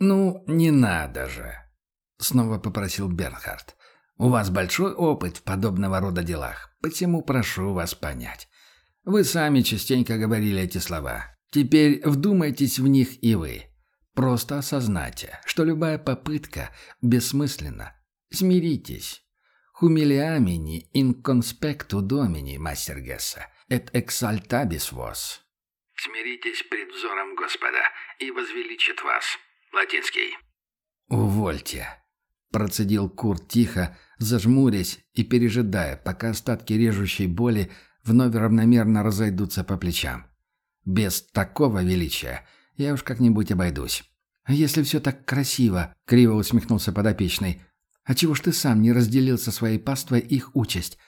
«Ну, не надо же», — снова попросил Бернхард. «У вас большой опыт в подобного рода делах, посему прошу вас понять. Вы сами частенько говорили эти слова. Теперь вдумайтесь в них и вы. Просто осознайте, что любая попытка бессмысленна. Смиритесь. In conspectu domini, мастер Гесса, et exaltabis vos. Смиритесь пред взором Господа, и возвеличит вас. Латинский. «Увольте», — процедил Курт тихо, зажмурясь и пережидая, пока остатки режущей боли вновь равномерно разойдутся по плечам. «Без такого величия я уж как-нибудь обойдусь». «А если все так красиво?» — криво усмехнулся подопечный. «А чего ж ты сам не разделил со своей паствой их участь?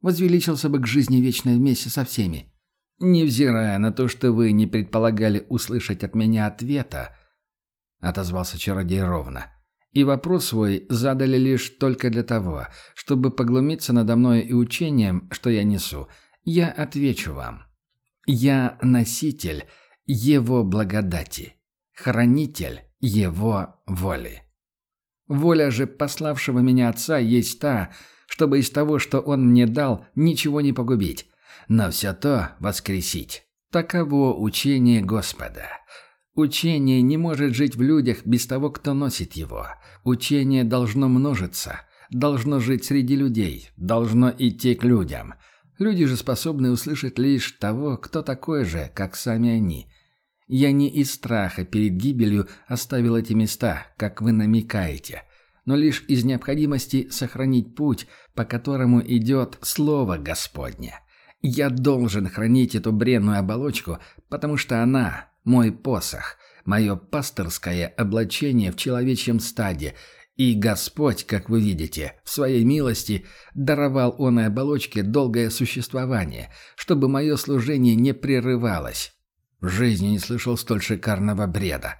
Возвеличился бы к жизни вечной вместе со всеми». «Невзирая на то, что вы не предполагали услышать от меня ответа», — отозвался чародей ровно, — «и вопрос свой задали лишь только для того, чтобы поглумиться надо мной и учением, что я несу, я отвечу вам. Я носитель его благодати, хранитель его воли. Воля же пославшего меня Отца есть та, чтобы из того, что Он мне дал, ничего не погубить, но все то воскресить. Таково учение Господа. Учение не может жить в людях без того, кто носит его. Учение должно множиться, должно жить среди людей, должно идти к людям. Люди же способны услышать лишь того, кто такой же, как сами они. Я не из страха перед гибелью оставил эти места, как вы намекаете, но лишь из необходимости сохранить путь, по которому идет Слово Господне. Я должен хранить эту бренную оболочку, потому что она – мой посох, мое пасторское облачение в человечьем стаде, и Господь, как вы видите, в своей милости даровал он и оболочке долгое существование, чтобы мое служение не прерывалось. В жизни не слышал столь шикарного бреда.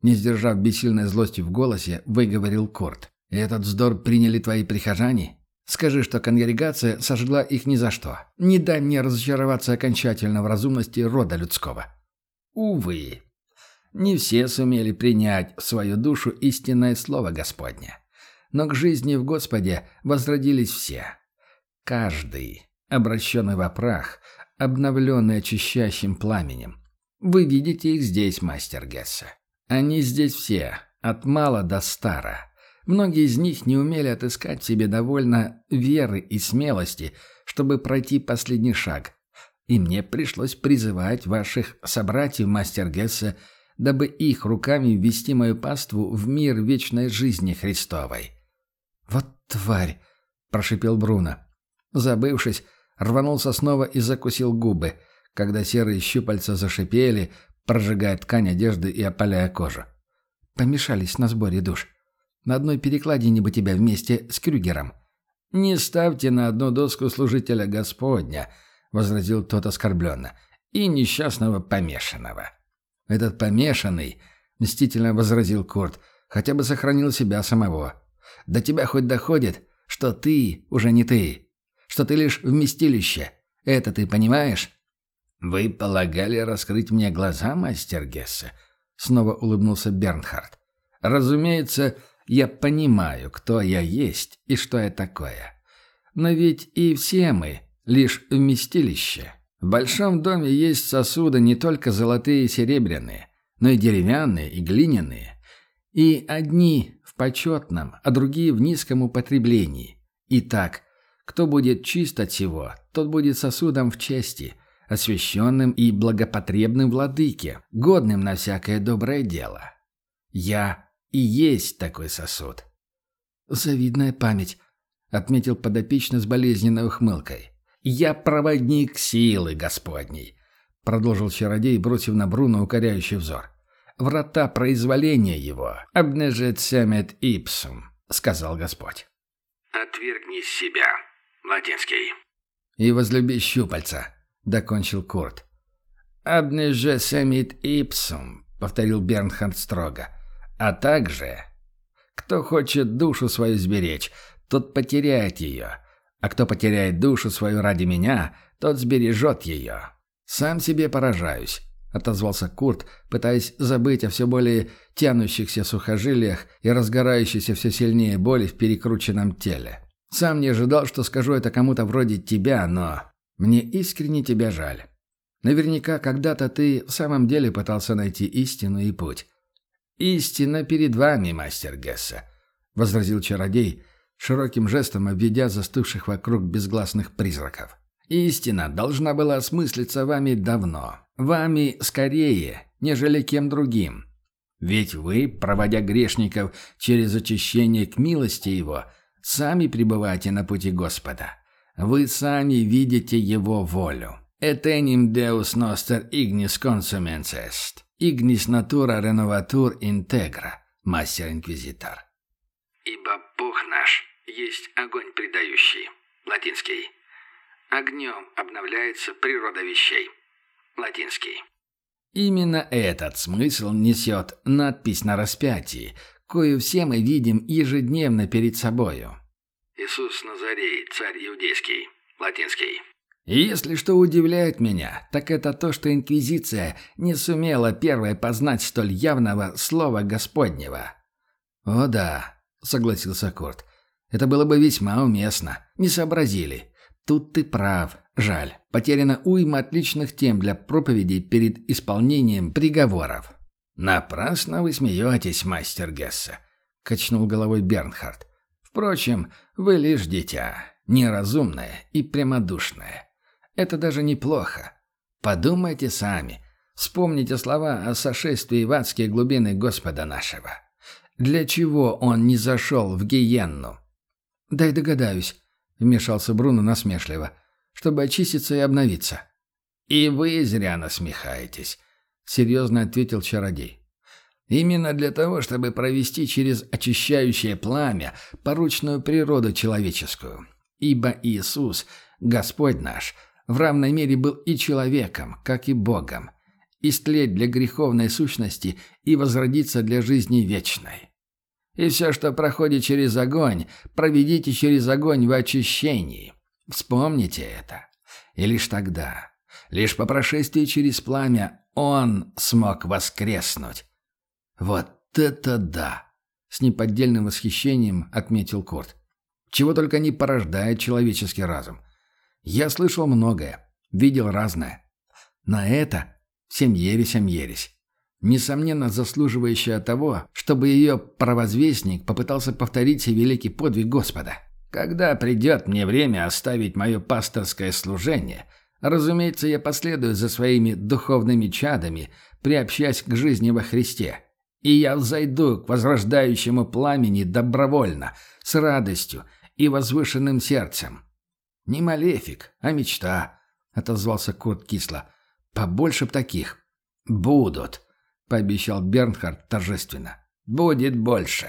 Не сдержав бессильной злости в голосе, выговорил Корт. «И этот вздор приняли твои прихожане? Скажи, что конгрегация сожгла их ни за что. Не дай мне разочароваться окончательно в разумности рода людского. Увы, не все сумели принять в свою душу истинное слово Господне. Но к жизни в Господе возродились все. Каждый, обращенный во прах, обновленный очищающим пламенем. Вы видите их здесь, мастер Гессе. Они здесь все, от мала до стара. Многие из них не умели отыскать в себе довольно веры и смелости, чтобы пройти последний шаг. И мне пришлось призывать ваших собратьев мастер Гесса, дабы их руками ввести мою паству в мир вечной жизни Христовой. «Вот тварь!» – прошипел Бруно. Забывшись, рванулся снова и закусил губы, когда серые щупальца зашипели, прожигая ткань одежды и опаляя кожу. Помешались на сборе душ. На одной перекладине бы тебя вместе с Крюгером». «Не ставьте на одну доску служителя Господня», — возразил тот оскорбленно, — «и несчастного помешанного». «Этот помешанный», — мстительно возразил Курт, — «хотя бы сохранил себя самого. До тебя хоть доходит, что ты уже не ты, что ты лишь вместилище. Это ты понимаешь?» «Вы полагали раскрыть мне глаза, мастер Гессе?» — снова улыбнулся Бернхард. «Разумеется, — я понимаю, кто я есть и что я такое. Но ведь и все мы — лишь вместилище. В большом доме есть сосуды не только золотые и серебряные, но и деревянные, и глиняные. И одни в почетном, а другие в низком употреблении. Итак, кто будет чист от всего, тот будет сосудом в чести, освященным и благопотребным владыке, годным на всякое доброе дело. Я и есть такой сосуд. «Завидная память», — отметил подопечно с болезненной ухмылкой. «Я проводник силы Господней», — продолжил чародей, бросив на Бруно укоряющий взор. «Врата произволения его abneget semetipsum», — сказал Господь. «Отвергни себя, латинский». «И возлюби щупальца», — докончил Курт. «Abneget semetipsum», — повторил Бернхард строго. А также, кто хочет душу свою сберечь, тот потеряет ее, а кто потеряет душу свою ради меня, тот сбережет ее. Сам себе поражаюсь. отозвался Курт, пытаясь забыть о все более тянущихся сухожилиях и разгорающейся все сильнее боли в перекрученном теле. «Сам не ожидал, что скажу это кому-то вроде тебя, но мне искренне тебя жаль. Наверняка когда-то ты в самом деле пытался найти истину и путь. «Истина перед вами, мастер Гесса», — возразил чародей, широким жестом обведя застывших вокруг безгласных призраков. «Истина должна была осмыслиться вами давно. Вами скорее, нежели кем другим. Ведь вы, проводя грешников через очищение к милости Его, сами пребываете на пути Господа. Вы сами видите Его волю. «Eternum Deus noster ignis consumens est». Игнис натура реноватур интегра, мастер-инквизитор. Ибо есть огонь предающий. Латинский. Огнем обновляется природа вещей. Латинский. Именно этот смысл несет надпись на распятии, кою все мы видим ежедневно перед собою. Иисус Назарей, царь иудейский. Латинский. И если что удивляет меня, так это то, что Инквизиция не сумела первой познать столь явного слова Господнего. «О да», — согласился Курт, — «это было бы весьма уместно. Не сообразили. Тут ты прав. Жаль. Потеряна уйма отличных тем для проповедей перед исполнением приговоров». «Напрасно вы смеетесь, мастер Гесса», — качнул головой Бернхард. «Впрочем, вы лишь дитя, неразумное и прямодушное. Это даже неплохо. Подумайте сами. Вспомните слова о сошествии в адские глубины Господа нашего. Для чего он не зашел в гиенну? «Дай догадаюсь», — вмешался Бруно насмешливо, «чтобы очиститься и обновиться». «И вы зря насмехаетесь», — серьезно ответил чародей. «Именно для того, чтобы провести через очищающее пламя поручную природу человеческую. Ибо Иисус, Господь наш, — в равной мере был и человеком, как и Богом, истлеть для греховной сущности и возродиться для жизни вечной. И все, что проходит через огонь, проведите через огонь в очищении. Вспомните это. И лишь тогда, лишь по прошествии через пламя, он смог воскреснуть. Вот это да! С неподдельным восхищением отметил Курт. Чего только не порождает человеческий разум. Я слышал многое, видел разное. На это всем ересям ересь. Несомненно, заслуживающая того, чтобы ее провозвестник попытался повторить великий подвиг Господа. Когда придет мне время оставить мое пасторское служение, разумеется, я последую за своими духовными чадами, приобщаясь к жизни во Христе. И я взойду к возрождающему пламени добровольно, с радостью и возвышенным сердцем. «Не малефик, а мечта», — отозвался кот кисло. «Побольше б таких». «Будут», — пообещал Бернхард торжественно. «Будет больше.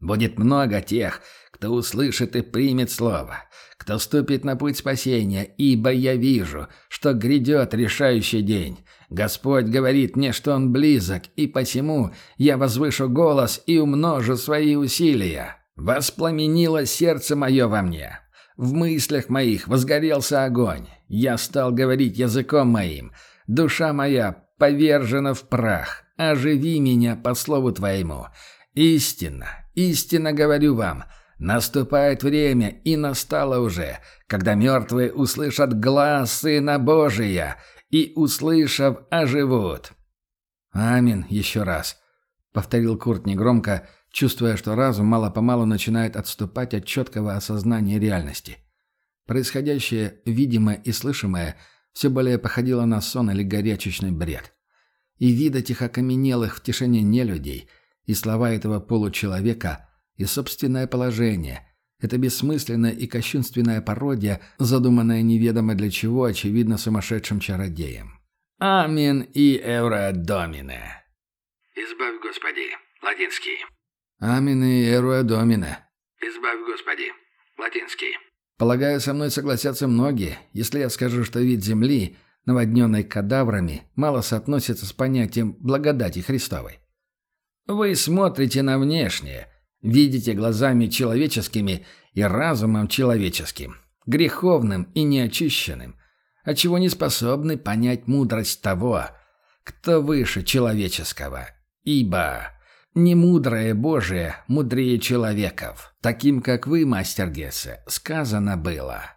Будет много тех, кто услышит и примет слово, кто ступит на путь спасения, ибо я вижу, что грядет решающий день. Господь говорит мне, что Он близок, и посему я возвышу голос и умножу свои усилия. Воспламенило сердце мое во мне, в мыслях моих возгорелся огонь. Я стал говорить языком моим. Душа моя повержена в прах. Оживи меня по слову твоему. Истинно, истинно говорю вам, наступает время, и настало уже, когда мертвые услышат глаз Сына Божия, и, услышав, оживут. «Амин» еще раз, — повторил Курт негромко, чувствуя, что разум мало-помалу начинает отступать от четкого осознания реальности. Происходящее, видимое и слышимое, все более походило на сон или горячечный бред. И вида этих окаменелых в тишине нелюдей, и слова этого получеловека, и собственное положение — это бессмысленная и кощунственная пародия, задуманная неведомо для чего, очевидно, сумасшедшим чародеем. «Амин и эуре домине». «Избавь, Господи». Латинский. Амин и Эруэ. Избавь, Господи. Латинский. Полагаю, со мной согласятся многие, если я скажу, что вид земли, наводненной кадаврами, мало соотносится с понятием благодати Христовой. Вы смотрите на внешнее, видите глазами человеческими и разумом человеческим, греховным и неочищенным, отчего не способны понять мудрость того, кто выше человеческого. Ибо не мудрое Божие мудрее человеков, таким, как вы, мастер Гессе, сказано было.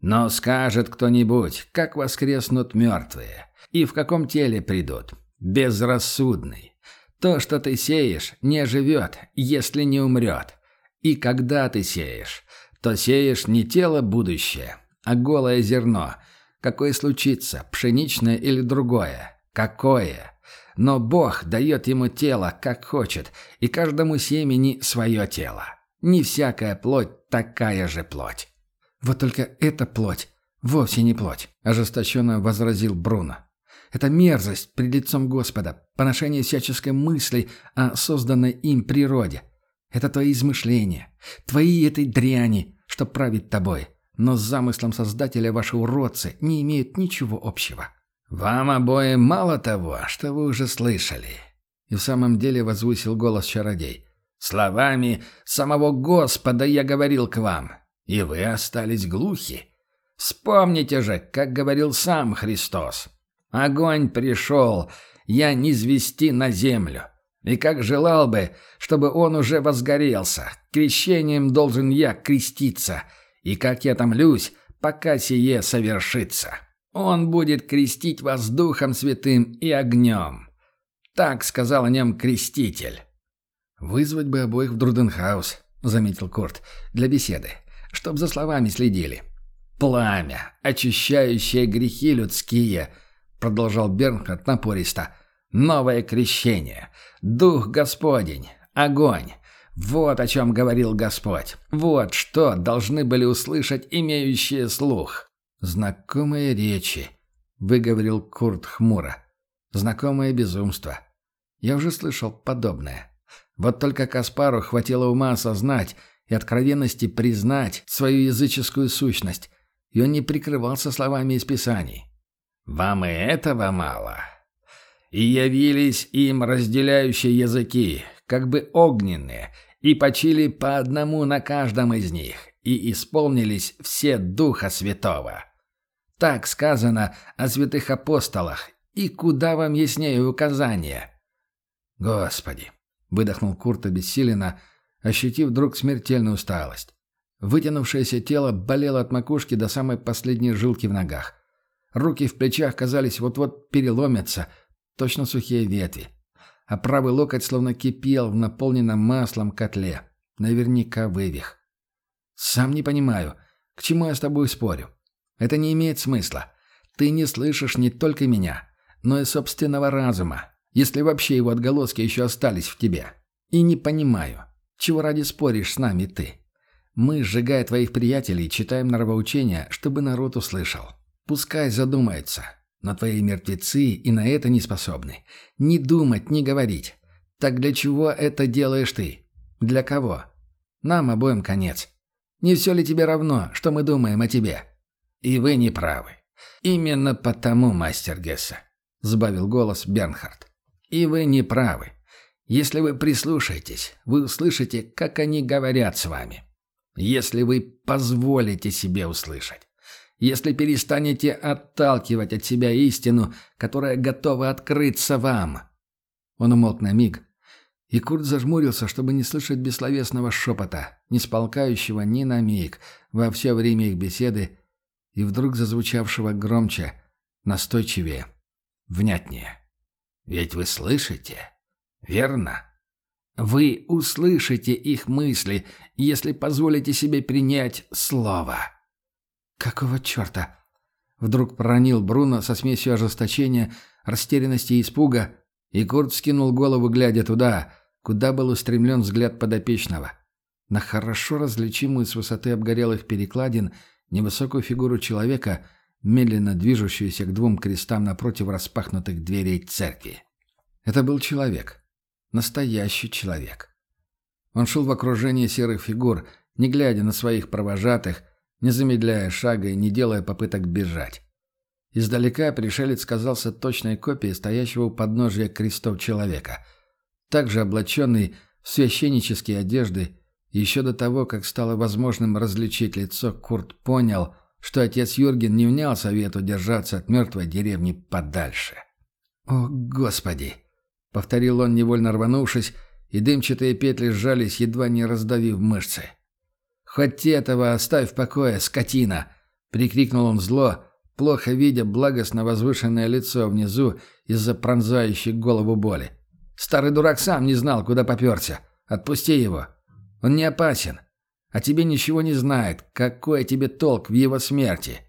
Но скажет кто-нибудь, как воскреснут мертвые, и в каком теле придут, безрассудный. То, что ты сеешь, не живет, если не умрет. И когда ты сеешь, то сеешь не тело будущее, а голое зерно. Какое случится, пшеничное или другое? Какое? Но Бог дает ему тело, как хочет, и каждому семени свое тело. Не всякая плоть такая же плоть. Вот только эта плоть вовсе не плоть, ожесточенно возразил Бруно. Это мерзость пред лицом Господа, поношение всяческой мысли о созданной им природе. Это твои измышления, твои этой дряни, что правит тобой, но с замыслом Создателя ваши уродцы не имеют ничего общего. Вам обоим мало того, что вы уже слышали. И в самом деле возвысил голос чародей. Словами самого Господа я говорил к вам, и вы остались глухи. Вспомните же, как говорил сам Христос. Огонь пришел, я не звести на землю. И как желал бы, чтобы он уже возгорелся, крещением должен я креститься, и как я томлюсь, пока сие совершится. Он будет крестить вас Духом Святым и огнем. Так сказал о нем креститель. «Вызвать бы обоих в Друденхаус», — заметил Курт, — «для беседы, чтоб за словами следили». «Пламя, очищающее грехи людские», — продолжал Бернхард напористо, — Новое крещение. Дух Господень. Огонь. Вот о чем говорил Господь. Вот что должны были услышать имеющие слух. «Знакомые речи», — выговорил Курт хмуро. «Знакомое безумство. Я уже слышал подобное. Вот только Каспару хватило ума осознать и откровенности признать свою языческую сущность, и он не прикрывался словами из Писаний. «Вам и этого мало?» И явились им разделяющие языки, как бы огненные, и почили по одному на каждом из них, и исполнились все Духа Святого. Так сказано о святых апостолах, и куда вам яснее указание? Господи! Выдохнул Курт обессиленно, ощутив вдруг смертельную усталость. Вытянувшееся тело болело от макушки до самой последней жилки в ногах. Руки в плечах казались вот-вот переломятся – точно сухие ветви. А правый локоть словно кипел в наполненном маслом котле. Наверняка вывих. Сам не понимаю, к чему я с тобой спорю. Это не имеет смысла. Ты не слышишь не только меня, но и собственного разума, если вообще его отголоски еще остались в тебе. И не понимаю, чего ради споришь с нами ты. Мы, сжигая твоих приятелей, читаем норовоучения, чтобы народ услышал. Пускай задумается, но твои мертвецы и на это не способны. Ни думать, ни говорить. Так для чего это делаешь ты? Для кого? Нам обоим конец. Не все ли тебе равно, что мы думаем о тебе? И вы не правы. Именно потому, мастер Гесса, — сбавил голос Бернхард. И вы не правы. Если вы прислушаетесь, вы услышите, как они говорят с вами. Если вы позволите себе услышать если перестанете отталкивать от себя истину, которая готова открыться вам». Он умолк на миг, и Курт зажмурился, чтобы не слышать бессловесного шепота, не спалкающего ни на миг во все время их беседы, и вдруг зазвучавшего громче, настойчивее, внятнее. «Ведь вы слышите, верно?» Вы услышите их мысли, если позволите себе принять слово. «Какого черта?» Вдруг проронил Бруно со смесью ожесточения, растерянности и испуга, и Курт скинул голову, глядя туда, куда был устремлен взгляд подопечного. На хорошо различимую с высоты обгорелых перекладин невысокую фигуру человека, медленно движущуюся к двум крестам напротив распахнутых дверей церкви. Это был человек. Настоящий человек. Он шел в окружении серых фигур, не глядя на своих провожатых, не замедляя шага и не делая попыток бежать. Издалека пришелец казался точной копией стоящего у подножия крестов человека. Также облаченный в священнические одежды, еще до того, как стало возможным различить лицо, Курт понял, что отец Юрген не внял совету держаться от мертвой деревни подальше. «О, Господи!» — повторил он, невольно рванувшись, и дымчатые петли сжались, едва не раздавив мышцы. «Хоть этого оставь в покое, скотина!» — прикрикнул он зло, плохо видя благостно возвышенное лицо внизу из-за пронзающей голову боли. «Старый дурак сам не знал, куда поперся. Отпусти его. Он не опасен. А тебе ничего не знает. Какой тебе толк в его смерти?»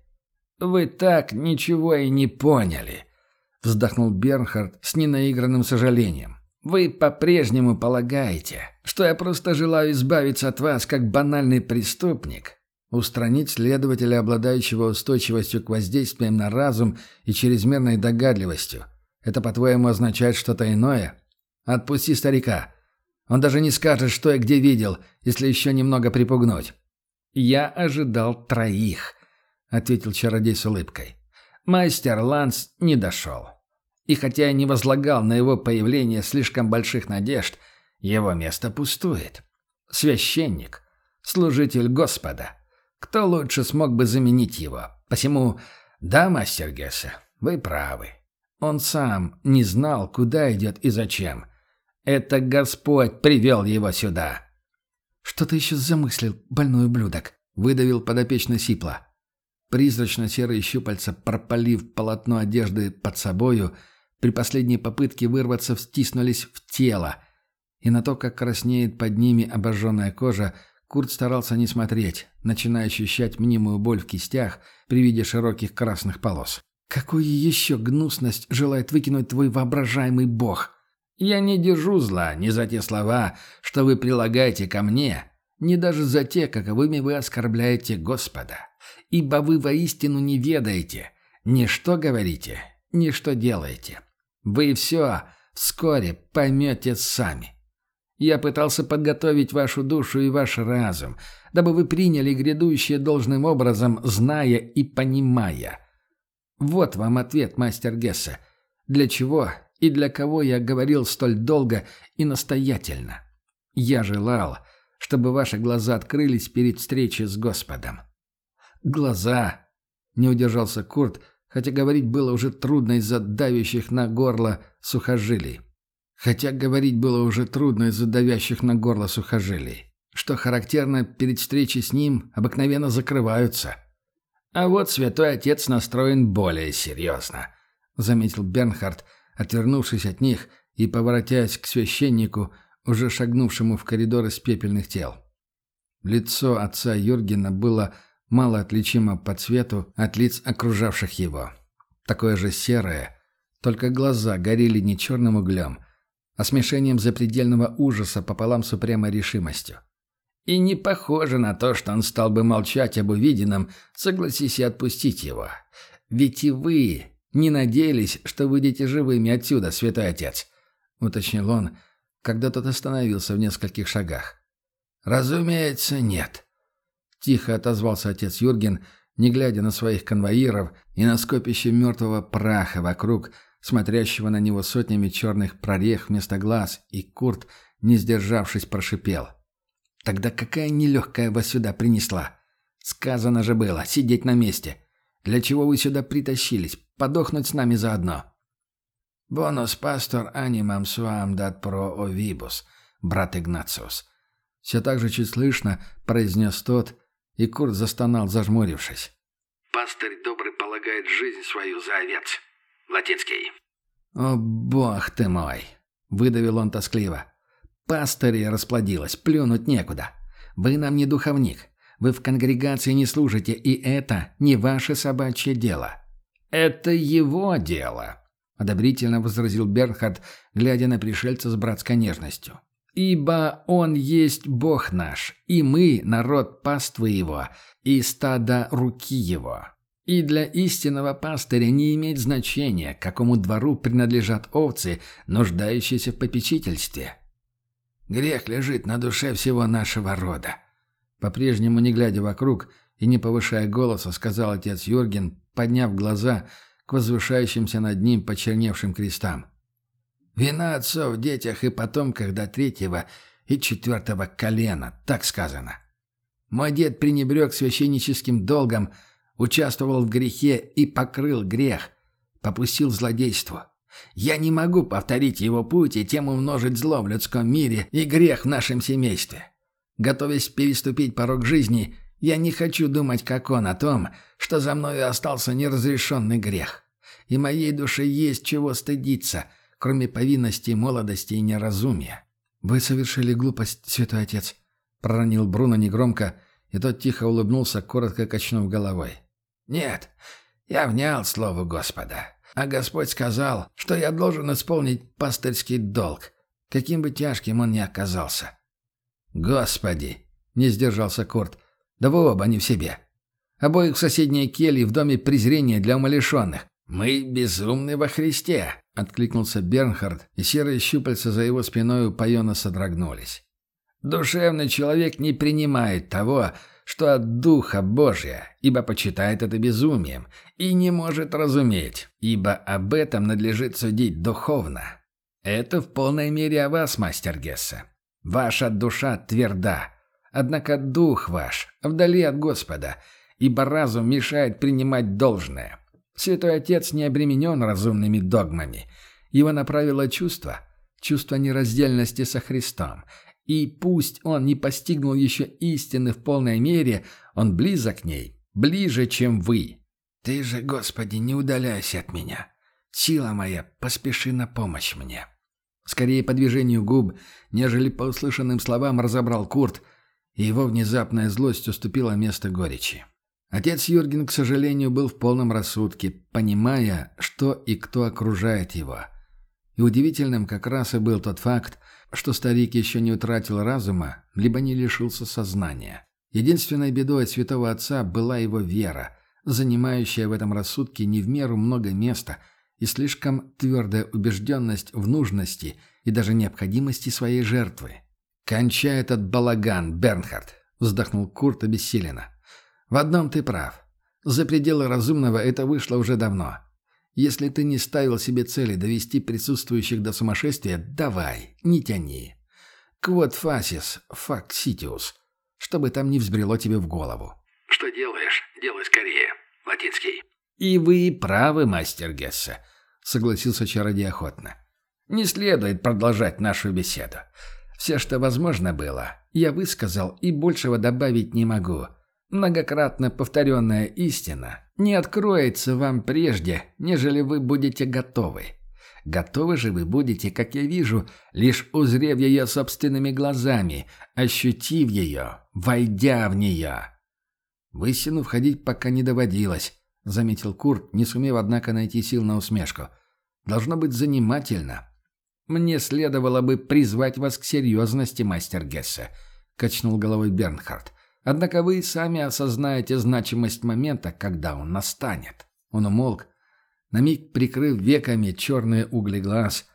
«Вы так ничего и не поняли», — вздохнул Бернхард с ненаигранным сожалением. «Вы по-прежнему полагаете, что я просто желаю избавиться от вас как банальный преступник?» Устранить следователя, обладающего устойчивостью к воздействиям на разум и чрезмерной догадливостью. Это, по-твоему, означает что-то иное? Отпусти старика. Он даже не скажет, что и где видел, если еще немного припугнуть. «Я ожидал троих», — ответил чародей с улыбкой. Мастер Ланс не дошел. И хотя я не возлагал на его появление слишком больших надежд, его место пустует. Священник, служитель Господа. Кто лучше смог бы заменить его? Посему, да, мастер Гессе, вы правы. Он сам не знал, куда идет и зачем. Это Господь привел его сюда. «Что ты еще замыслил, больной ублюдок?» — выдавил подопечный Сипла. Призрачно-серые щупальца, пропалив полотно одежды под собою, при последней попытке вырваться встиснулись в тело, и на то, как краснеет под ними обожженная кожа, Курт старался не смотреть, начиная ощущать мнимую боль в кистях при виде широких красных полос. «Какую еще гнусность желает выкинуть твой воображаемый бог?» Я не держу зла ни за те слова, что вы прилагаете ко мне, ни даже за те, каковыми вы оскорбляете Господа. Ибо вы воистину не ведаете ни что говорите, ни что делаете. Вы все вскоре поймете сами. Я пытался подготовить вашу душу и ваш разум, дабы вы приняли грядущее должным образом, зная и понимая. Вот вам ответ, мастер Гессе. Для чего и для кого я говорил столь долго и настоятельно. Я желал, чтобы ваши глаза открылись перед встречей с Господом. Глаза! Не удержался Курт, хотя говорить было уже трудно из-за давящих на горло сухожилий. Хотя говорить было уже трудно из-за давящих на горло сухожилий. Что характерно, перед встречей с ним обыкновенно закрываются. А вот святой отец настроен более серьезно, заметил Бернхард, отвернувшись от них и поворотясь к священнику, уже шагнувшему в коридор из пепельных тел. Лицо отца Юргена было мало отличимо по цвету от лиц окружавших его. Такое же серое, только глаза горели не черным углем, а смешением запредельного ужаса пополам с упрямой решимостью. И не похоже на то, что он стал бы молчать об увиденном, согласись и отпустить его. Ведь и вы, «Не надеялись, что выйдете живыми отсюда, святой отец», — уточнил он, когда тот остановился в нескольких шагах. «Разумеется, нет», — тихо отозвался отец Юрген, не глядя на своих конвоиров и на скопище мертвого праха вокруг, смотрящего на него сотнями черных прорех вместо глаз, и Курт, не сдержавшись, прошипел. «Тогда какая нелегкая вас сюда принесла? Сказано же было, сидеть на месте. Для чего вы сюда притащились? Подохнуть с нами заодно». «Бонус пастор анимам суам дат про овибус, брат Игнациус». Все так же чуть слышно произнес тот, и Курт застонал, зажмурившись. «Пастырь добрый полагает жизнь свою за овец. Латинский». «О, бог ты мой!» — выдавил он тоскливо. «Пастырь расплодилась, плюнуть некуда. Вы нам не духовник. Вы в конгрегации не служите, и это не ваше собачье дело». «Это его дело», — одобрительно возразил Бернхард, глядя на пришельца с братской нежностью. «Ибо он есть Бог наш, и мы — народ паствы его, и стада руки его. И для истинного пастыря не имеет значения, какому двору принадлежат овцы, нуждающиеся в попечительстве. Грех лежит на душе всего нашего рода. По-прежнему, не глядя вокруг и не повышая голоса, сказал отец Юрген, подняв глаза к возвышающимся над ним почерневшим крестам. «Вина отцов в детях и потомках до третьего и четвертого колена, так сказано. Мой дед пренебрег священническим долгом, участвовал в грехе и покрыл грех, попустил злодейству. Я не могу повторить его путь и тем умножить зло в людском мире и грех в нашем семействе. Готовясь переступить порог жизни, я не хочу думать, как он, о том, что за мною остался неразрешенный грех. И моей душе есть чего стыдиться, кроме повинности, молодости и неразумия. «Вы совершили глупость, святой отец», — проронил Бруно негромко, и тот тихо улыбнулся, коротко качнув головой. «Нет, я внял слову Господа. А Господь сказал, что я должен исполнить пастырский долг, каким бы тяжким он ни оказался. «Господи!» — не сдержался Корт. «Да вы оба не в себе. Обоих в соседней келье в доме презрения для умалишенных. Мы безумны во Христе!» — откликнулся Бернхард, и серые щупальца за его спиной упоенно содрогнулись. «Душевный человек не принимает того, что от Духа Божия, ибо почитает это безумием, и не может разуметь, ибо об этом надлежит судить духовно. Это в полной мере о вас, мастер Гесса. Ваша душа тверда, однако дух ваш вдали от Господа, ибо разум мешает принимать должное. Святой Отец не обременен разумными догмами. Его направило чувство, чувство нераздельности со Христом, и пусть он не постигнул еще истины в полной мере, он близок к ней, ближе, чем вы. Ты же, Господи, не удаляйся от меня. Сила моя, поспеши на помощь мне. Скорее по движению губ, нежели по услышанным словам разобрал Курт, и его внезапная злость уступила место горечи. Отец Юрген, к сожалению, был в полном рассудке, понимая, что и кто окружает его. И удивительным как раз и был тот факт, что старик еще не утратил разума, либо не лишился сознания. Единственной бедой святого отца была его вера, занимающая в этом рассудке не в меру много места и слишком твердая убежденность в нужности и даже необходимости своей жертвы. «Кончай этот балаган, Бернхард!» — вздохнул Курт обессиленно. «В одном ты прав. За пределы разумного это вышло уже давно. Если ты не ставил себе цели довести присутствующих до сумасшествия, давай, не тяни. Quod facis, fac citius, чтобы там не взбрело тебе в голову. Что делаешь? Делай скорее. Латинский. И вы правы, мастер Гессе, согласился чародей охотно. Не следует продолжать нашу беседу. Все, что возможно было, я высказал и большего добавить не могу. Многократно повторенная истина не откроется вам прежде, нежели вы будете готовы. Готовы же вы будете, как я вижу, лишь узрев ее собственными глазами, ощутив ее, войдя в нее. В истину входить пока не доводилось, заметил Курт, не сумев, однако, найти сил на усмешку. Должно быть занимательно. Мне следовало бы призвать вас к серьезности, мастер Гессе, качнул головой Бернхард. Однако вы сами осознаете значимость момента, когда он настанет. Он умолк, на миг прикрыв веками черные угли глаз,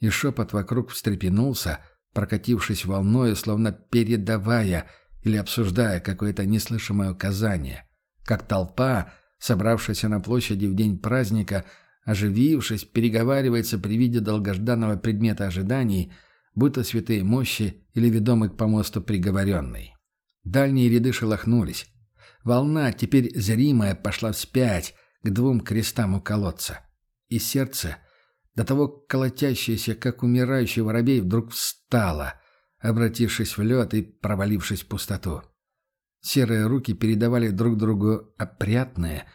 и шепот вокруг встрепенулся, прокатившись волною, словно передавая или обсуждая какое-то неслышимое указание, как толпа, собравшаяся на площади в день праздника, оживившись, переговаривается при виде долгожданного предмета ожиданий, будто святые мощи или ведомый к помосту приговоренный. Дальние ряды шелохнулись. Волна, теперь зримая, пошла вспять, к двум крестам у колодца. И сердце, до того колотящееся, как умирающий воробей, вдруг встало, обратившись в лед и провалившись в пустоту. Серые руки передавали друг другу опрятные,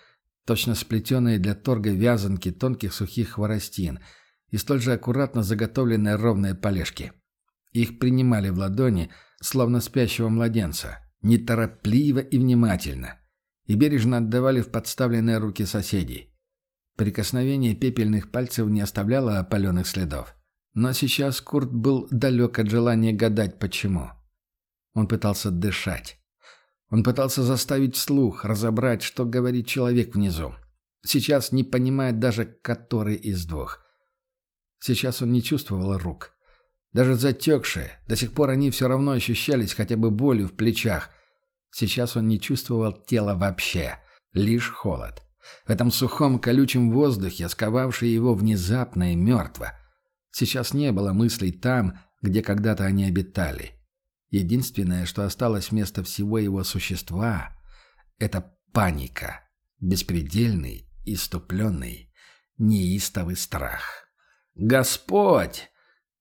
точно сплетенные для торга вязанки тонких сухих хворостин и столь же аккуратно заготовленные ровные полежки. Их принимали в ладони — словно спящего младенца, неторопливо и внимательно, и бережно отдавали в подставленные руки соседей. Прикосновение пепельных пальцев не оставляло опаленных следов. Но сейчас Курт был далек от желания гадать, почему. Он пытался дышать. Он пытался заставить слух, разобрать, что говорит человек внизу. Сейчас не понимает даже, который из двух. Сейчас он не чувствовал рук. Даже затекшие, до сих пор они все равно ощущались хотя бы болью в плечах. Сейчас он не чувствовал тела вообще, лишь холод. В этом сухом колючем воздухе, сковавший его внезапно и мертво. Сейчас не было мыслей там, где когда-то они обитали. Единственное, что осталось вместо всего его существа, это паника, беспредельный, иступленный, неистовый страх. Господь!»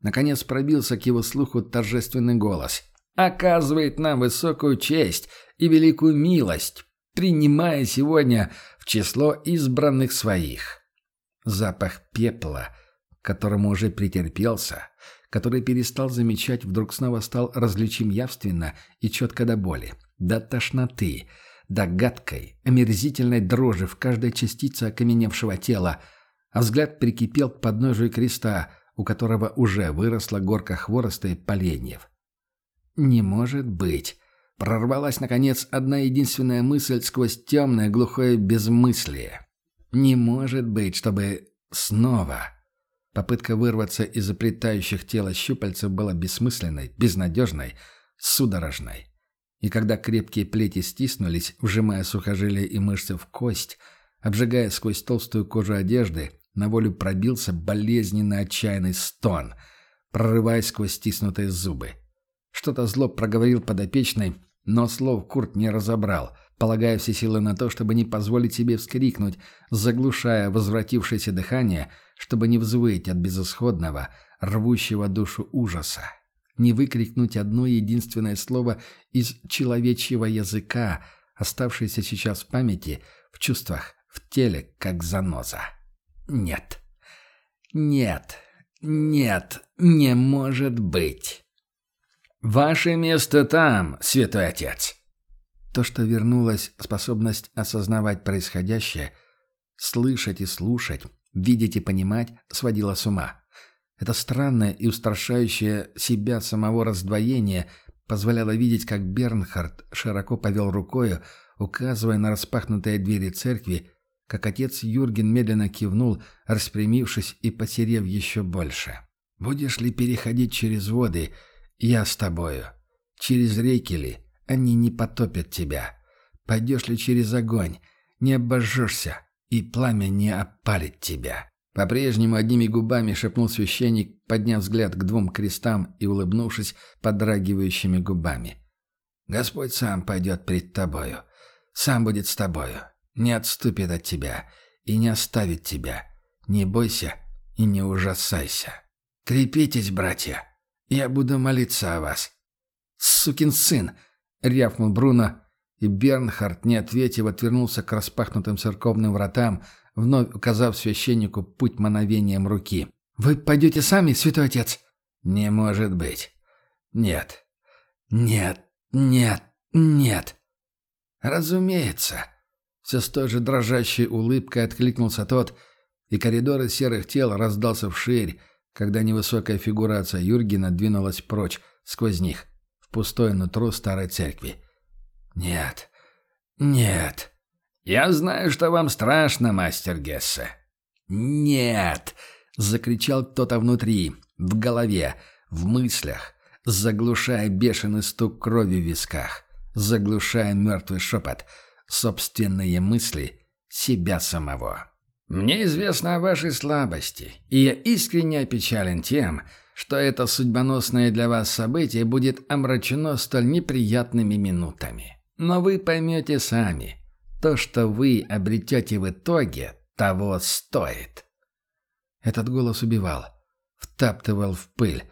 Наконец пробился к его слуху торжественный голос. «Оказывает нам высокую честь и великую милость, принимая сегодня в число избранных своих». Запах пепла, которому уже претерпелся, который перестал замечать, вдруг снова стал различим явственно и четко до боли, до тошноты, до гадкой, омерзительной дрожи в каждой частице окаменевшего тела, а взгляд прикипел к подножию креста, у которого уже выросла горка хвороста и поленьев. «Не может быть!» Прорвалась, наконец, одна единственная мысль сквозь темное глухое безмыслие. «Не может быть, чтобы снова...» Попытка вырваться из заплетающих тело щупальцев была бессмысленной, безнадежной, судорожной. И когда крепкие плети стиснулись, вжимая сухожилия и мышцы в кость, обжигая сквозь толстую кожу одежды, на волю пробился болезненно отчаянный стон, прорываясь сквозь стиснутые зубы. Что-то зло проговорил подопечный, но слов Курт не разобрал, полагая все силы на то, чтобы не позволить себе вскрикнуть, заглушая возвратившееся дыхание, чтобы не взвыть от безысходного, рвущего душу ужаса. Не выкрикнуть одно единственное слово из человечьего языка, оставшееся сейчас в памяти, в чувствах, в теле, как заноза. Нет. Нет. Нет. Не может быть. «Ваше место там, святой отец!» То, что вернулась способность осознавать происходящее, слышать и слушать, видеть и понимать, сводило с ума. Это странное и устрашающее себя самого раздвоение позволяло видеть, как Бернхард широко повел рукою, указывая на распахнутые двери церкви, как отец Юрген медленно кивнул, распрямившись и посерев еще больше. «Будешь ли переходить через воды, я с тобою? Через реки ли?» Они не потопят тебя. Пойдешь ли через огонь, не обожжешься, и пламя не опалит тебя». По-прежнему одними губами шепнул священник, подняв взгляд к двум крестам и улыбнувшись подрагивающими губами. «Господь сам пойдет пред тобою, сам будет с тобою, не отступит от тебя и не оставит тебя. Не бойся и не ужасайся. Крепитесь, братья, я буду молиться о вас». «Сукин сын!» рявкнул Бруно, и Бернхард, не ответив, отвернулся к распахнутым церковным вратам, вновь указав священнику путь мановением руки. «Вы пойдете сами, святой отец?» «Не может быть. Нет. Нет. Нет. Нет. Разумеется». Все с той же дрожащей улыбкой откликнулся тот, и коридор из серых тел раздался вширь, когда невысокая фигура отца Юргена двинулась прочь сквозь них пустое нутро старой церкви. «Нет, нет. Я знаю, что вам страшно, мастер Гессе». «Нет!» — закричал кто-то внутри, в голове, в мыслях, заглушая бешеный стук крови в висках, заглушая мертвый шепот, собственные мысли, себя самого. «Мне известно о вашей слабости, и я искренне опечален тем, что это судьбоносное для вас событие будет омрачено столь неприятными минутами. Но вы поймете сами, то, что вы обретете в итоге, того стоит. Этот голос убивал, втаптывал в пыль,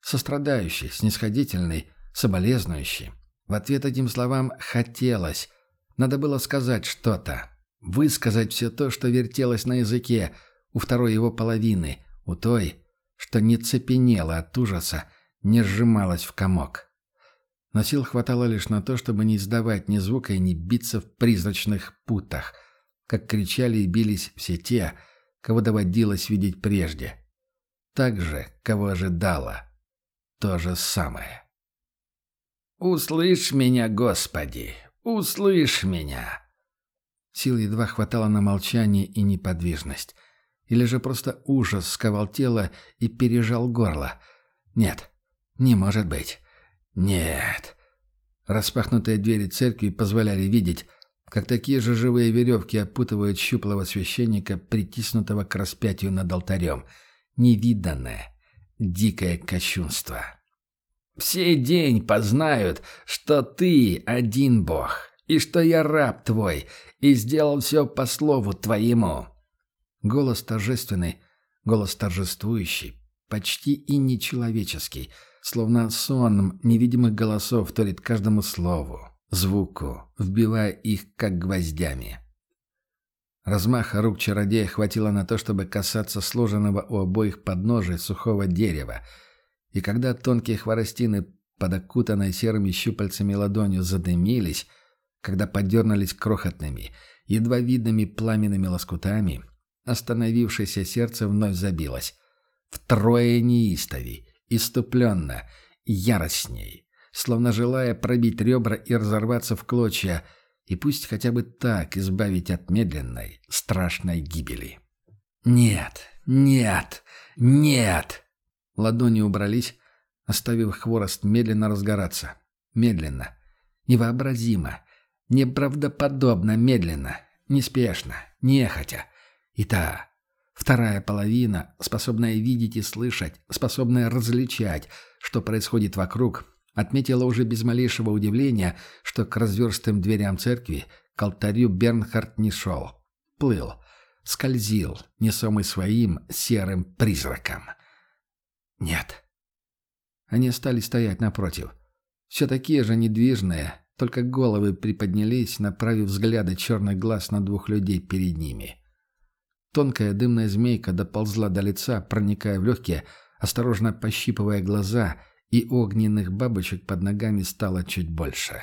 сострадающий, снисходительный, соболезнующий. В ответ этим словам «хотелось», надо было сказать что-то, высказать все то, что вертелось на языке у второй его половины, у той, что не цепенело от ужаса, не сжималось в комок. Но сил хватало лишь на то, чтобы не издавать ни звука и не биться в призрачных путах, как кричали и бились все те, кого доводилось видеть прежде. Так же, кого ожидала. То же самое. «Услышь меня, Господи! Услышь меня!» Сил едва хватало на молчание и неподвижность. Или же просто ужас сковал тело и пережал горло? Нет, не может быть. Нет. Распахнутые двери церкви позволяли видеть, как такие же живые веревки опутывают щуплого священника, притиснутого к распятию над алтарем. Невиданное, дикое кощунство. «Все день познают, что ты один Бог, и что я раб твой, и сделал все по слову твоему», Голос торжественный, Голос торжествующий, почти и нечеловеческий, словно сон невидимых голосов торит каждому слову, звуку, вбивая их как гвоздями. Размаха рук чародея хватило на то, чтобы касаться сложенного у обоих подножия сухого дерева, и когда тонкие хворостины под окутанной серыми щупальцами ладонью задымились, когда подернулись крохотными, едва видными пламенными лоскутами, остановившееся сердце вновь забилось. Втрое неистовей, иступленно, яростней, словно желая пробить ребра и разорваться в клочья, и пусть хотя бы так избавить от медленной, страшной гибели. «Нет, нет, нет!» Ладони убрались, оставив хворост медленно разгораться. Медленно. Невообразимо. Неправдоподобно медленно. Неспешно. Нехотя. И та, вторая половина, способная видеть и слышать, способная различать, что происходит вокруг, отметила уже без малейшего удивления, что к разверстым дверям церкви, к алтарю Бернхард не шел. Плыл. Скользил, несомый своим серым призраком. Нет. Они стали стоять напротив. Все такие же недвижные, только головы приподнялись, направив взгляды черных глаз на двух людей перед ними. Тонкая дымная змейка доползла до лица, проникая в легкие, осторожно пощипывая глаза, и огненных бабочек под ногами стало чуть больше.